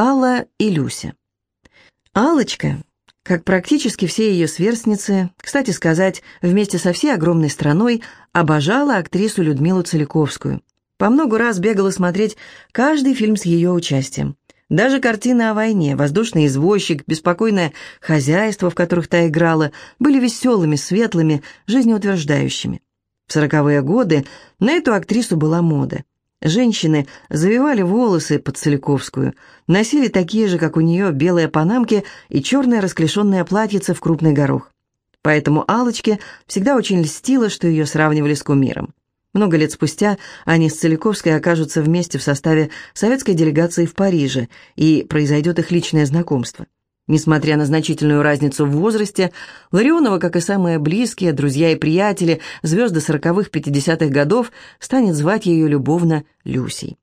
Алла и Люся. Аллочка, как практически все ее сверстницы, кстати сказать, вместе со всей огромной страной, обожала актрису Людмилу Целиковскую. По много раз бегала смотреть каждый фильм с ее участием. Даже картины о войне, «Воздушный извозчик», «Беспокойное хозяйство», в которых та играла, были веселыми, светлыми, жизнеутверждающими. В сороковые годы на эту актрису была мода. Женщины завивали волосы под Целиковскую, носили такие же, как у нее, белые панамки и черное расклешенное платьице в крупный горох. Поэтому Алочке всегда очень льстило, что ее сравнивали с кумиром. Много лет спустя они с Целиковской окажутся вместе в составе советской делегации в Париже, и произойдет их личное знакомство. Несмотря на значительную разницу в возрасте, Ларионова, как и самые близкие, друзья и приятели, звезды сороковых пятидесятых годов, станет звать ее любовно Люсей.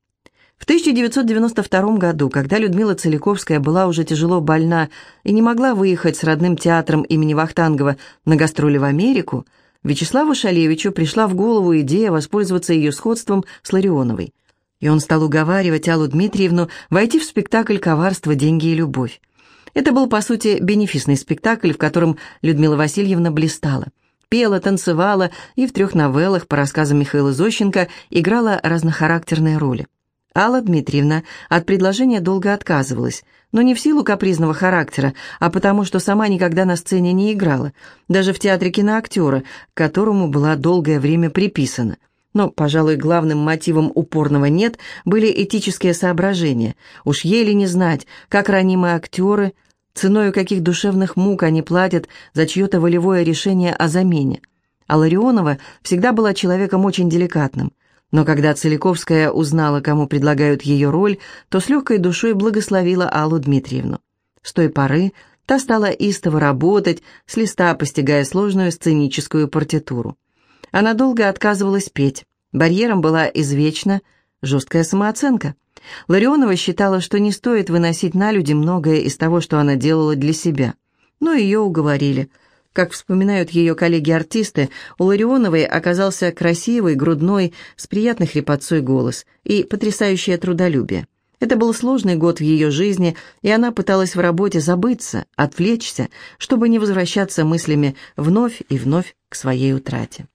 В 1992 году, когда Людмила Целиковская была уже тяжело больна и не могла выехать с родным театром имени Вахтангова на гастроли в Америку, Вячеславу Шалевичу пришла в голову идея воспользоваться ее сходством с Ларионовой. И он стал уговаривать Аллу Дмитриевну войти в спектакль «Коварство, деньги и любовь». Это был, по сути, бенефисный спектакль, в котором Людмила Васильевна блистала. Пела, танцевала и в трех новеллах, по рассказам Михаила Зощенко, играла разнохарактерные роли. Алла Дмитриевна от предложения долго отказывалась, но не в силу капризного характера, а потому что сама никогда на сцене не играла, даже в театре киноактера, которому была долгое время приписана. Но, пожалуй, главным мотивом упорного «нет» были этические соображения. Уж еле не знать, как ранимые актеры – ценою каких душевных мук они платят за чье-то волевое решение о замене. А Ларионова всегда была человеком очень деликатным. Но когда Целиковская узнала, кому предлагают ее роль, то с легкой душой благословила Аллу Дмитриевну. С той поры та стала истово работать, с листа постигая сложную сценическую партитуру. Она долго отказывалась петь. Барьером была извечно жесткая самооценка – Ларионова считала, что не стоит выносить на люди многое из того, что она делала для себя. Но ее уговорили. Как вспоминают ее коллеги-артисты, у Ларионовой оказался красивый, грудной, с приятной хрипотцой голос и потрясающее трудолюбие. Это был сложный год в ее жизни, и она пыталась в работе забыться, отвлечься, чтобы не возвращаться мыслями вновь и вновь к своей утрате.